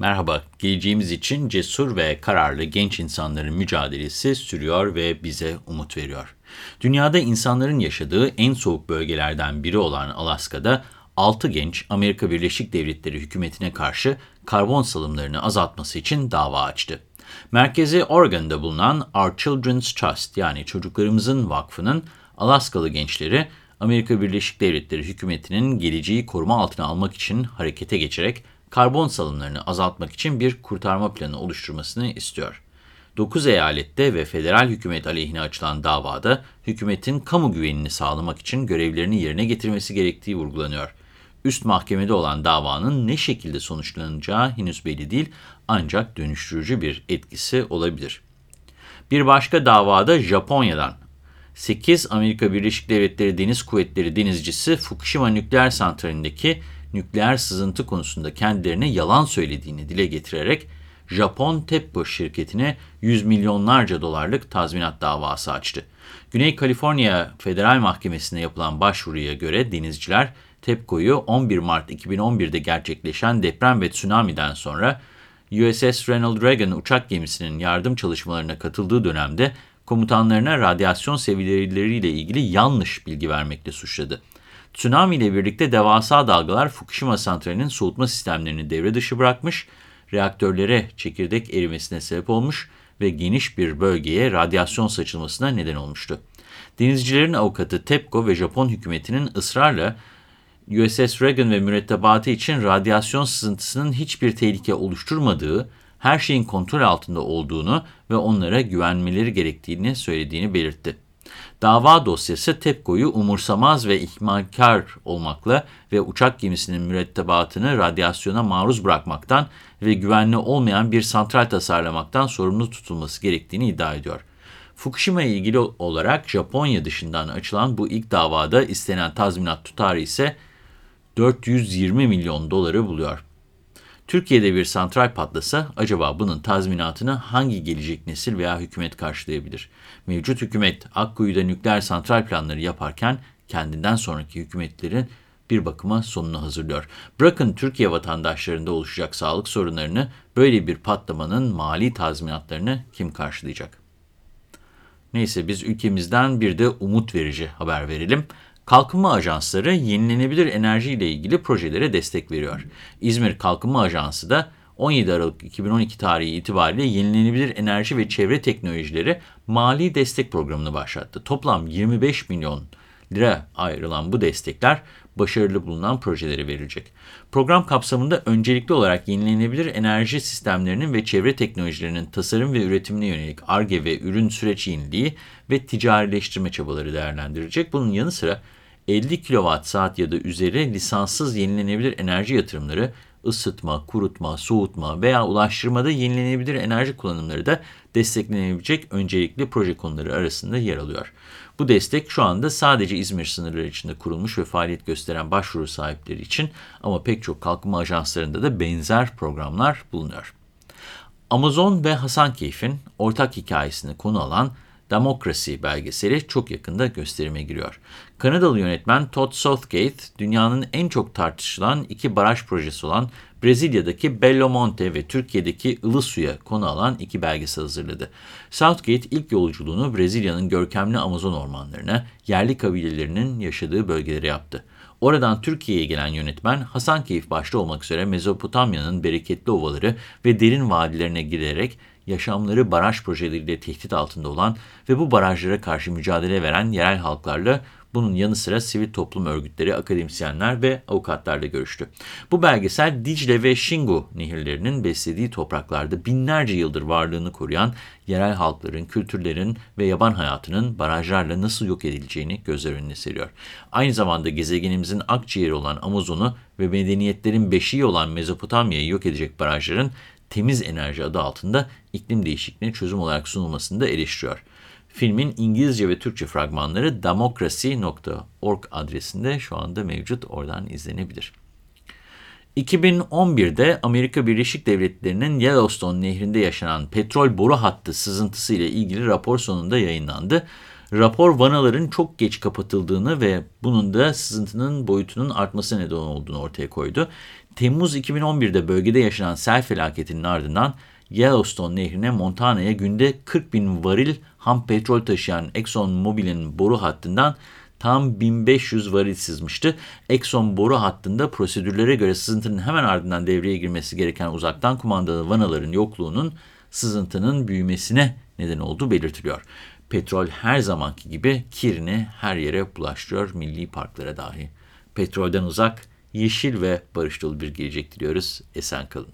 Merhaba, geleceğimiz için cesur ve kararlı genç insanların mücadelesi sürüyor ve bize umut veriyor. Dünyada insanların yaşadığı en soğuk bölgelerden biri olan Alaska'da 6 genç Amerika Birleşik Devletleri hükümetine karşı karbon salımlarını azaltması için dava açtı. Merkezi Oregon'da bulunan Our Children's Trust yani Çocuklarımızın Vakfı'nın Alaskalı gençleri Amerika Birleşik Devletleri hükümetinin geleceği koruma altına almak için harekete geçerek karbon salımlarını azaltmak için bir kurtarma planı oluşturmasını istiyor. 9 eyalette ve federal hükümet aleyhine açılan davada hükümetin kamu güvenini sağlamak için görevlerini yerine getirmesi gerektiği vurgulanıyor. Üst mahkemede olan davanın ne şekilde sonuçlanacağı henüz belli değil ancak dönüştürücü bir etkisi olabilir. Bir başka davada Japonya'dan 8 Amerika Birleşik Devletleri Deniz Kuvvetleri denizcisi Fukushima nükleer santralindeki nükleer sızıntı konusunda kendilerine yalan söylediğini dile getirerek Japon TEPCO şirketine yüz milyonlarca dolarlık tazminat davası açtı. Güney Kaliforniya Federal Mahkemesi'ne yapılan başvuruya göre denizciler TEPCO'yu 11 Mart 2011'de gerçekleşen deprem ve tsunami'den sonra USS Ronald Reagan uçak gemisinin yardım çalışmalarına katıldığı dönemde komutanlarına radyasyon seviyeleriyle ilgili yanlış bilgi vermekle suçladı. Tsunami ile birlikte devasa dalgalar Fukushima santralinin soğutma sistemlerini devre dışı bırakmış, reaktörlere çekirdek erimesine sebep olmuş ve geniş bir bölgeye radyasyon saçılmasına neden olmuştu. Denizcilerin avukatı TEPCO ve Japon hükümetinin ısrarla USS Reagan ve mürettebatı için radyasyon sızıntısının hiçbir tehlike oluşturmadığı, her şeyin kontrol altında olduğunu ve onlara güvenmeleri gerektiğini söylediğini belirtti. Dava dosyası TEPCO'yu umursamaz ve ihmalkar olmakla ve uçak gemisinin mürettebatını radyasyona maruz bırakmaktan ve güvenli olmayan bir santral tasarlamaktan sorumlu tutulması gerektiğini iddia ediyor. Fukushima ile ilgili olarak Japonya dışından açılan bu ilk davada istenen tazminat tutarı ise 420 milyon doları buluyor. Türkiye'de bir santral patlasa acaba bunun tazminatını hangi gelecek nesil veya hükümet karşılayabilir? Mevcut hükümet Akkuyu'da nükleer santral planları yaparken kendinden sonraki hükümetlerin bir bakıma sonunu hazırlıyor. Bırakın Türkiye vatandaşlarında oluşacak sağlık sorunlarını, böyle bir patlamanın mali tazminatlarını kim karşılayacak? Neyse biz ülkemizden bir de umut verici haber verelim. Kalkınma Ajansları yenilenebilir enerji ile ilgili projelere destek veriyor. İzmir Kalkınma Ajansı da 17 Aralık 2012 tarihi itibariyle yenilenebilir enerji ve çevre teknolojileri mali destek programını başlattı. Toplam 25 milyon lira ayrılan bu destekler başarılı bulunan projelere verilecek. Program kapsamında öncelikli olarak yenilenebilir enerji sistemlerinin ve çevre teknolojilerinin tasarım ve üretimine yönelik ARGE ve ürün süreç yeniliği ve ticarileştirme çabaları değerlendirilecek. Bunun yanı sıra 50 kWh ya da üzeri lisanssız yenilenebilir enerji yatırımları, ısıtma, kurutma, soğutma veya ulaştırmada yenilenebilir enerji kullanımları da desteklenebilecek öncelikli proje konuları arasında yer alıyor. Bu destek şu anda sadece İzmir sınırları içinde kurulmuş ve faaliyet gösteren başvuru sahipleri için ama pek çok kalkınma ajanslarında da benzer programlar bulunuyor. Amazon ve Hasankeyf'in ortak hikayesini konu alan Demokrasi belgeseli çok yakında gösterime giriyor. Kanadalı yönetmen Todd Southgate, dünyanın en çok tartışılan iki baraj projesi olan Brezilya'daki Belo Monte ve Türkiye'deki Ilısu'ya konu alan iki belgesel hazırladı. Southgate ilk yolculuğunu Brezilya'nın görkemli Amazon ormanlarına, yerli kabilelerinin yaşadığı bölgelere yaptı. Oradan Türkiye'ye gelen yönetmen Hasankeyf başta olmak üzere Mezopotamya'nın bereketli ovaları ve derin vadilerine girerek yaşamları baraj projeleriyle tehdit altında olan ve bu barajlara karşı mücadele veren yerel halklarla bunun yanı sıra sivil toplum örgütleri, akademisyenler ve avukatlarla görüştü. Bu belgesel Dicle ve Şingu nehirlerinin beslediği topraklarda binlerce yıldır varlığını koruyan yerel halkların, kültürlerin ve yaban hayatının barajlarla nasıl yok edileceğini gözler önüne seriyor. Aynı zamanda gezegenimizin akciğeri olan Amazon'u ve medeniyetlerin beşiği olan Mezopotamya'yı yok edecek barajların temiz enerji adı altında iklim değişikliğine çözüm olarak sunulmasını da eleştiriyor. Filmin İngilizce ve Türkçe fragmanları demokrasi.org adresinde şu anda mevcut. Oradan izlenebilir. 2011'de Amerika Birleşik Devletleri'nin Yellowstone nehrinde yaşanan petrol boru hattı sızıntısı ile ilgili rapor sonunda yayınlandı. Rapor vanaların çok geç kapatıldığını ve bunun da sızıntının boyutunun artması neden olduğunu ortaya koydu. Temmuz 2011'de bölgede yaşanan sel felaketinin ardından Yellowstone nehrine Montana'ya günde 40 bin varil ham petrol taşıyan Exxon Mobil'in boru hattından tam 1500 varil sızmıştı. Exxon boru hattında prosedürlere göre sızıntının hemen ardından devreye girmesi gereken uzaktan kumandalı vanaların yokluğunun sızıntının büyümesine neden olduğu belirtiliyor. Petrol her zamanki gibi kirini her yere bulaştırıyor, milli parklara dahi. Petrolden uzak, yeşil ve barış dolu bir gelecek diliyoruz. Esen kalın.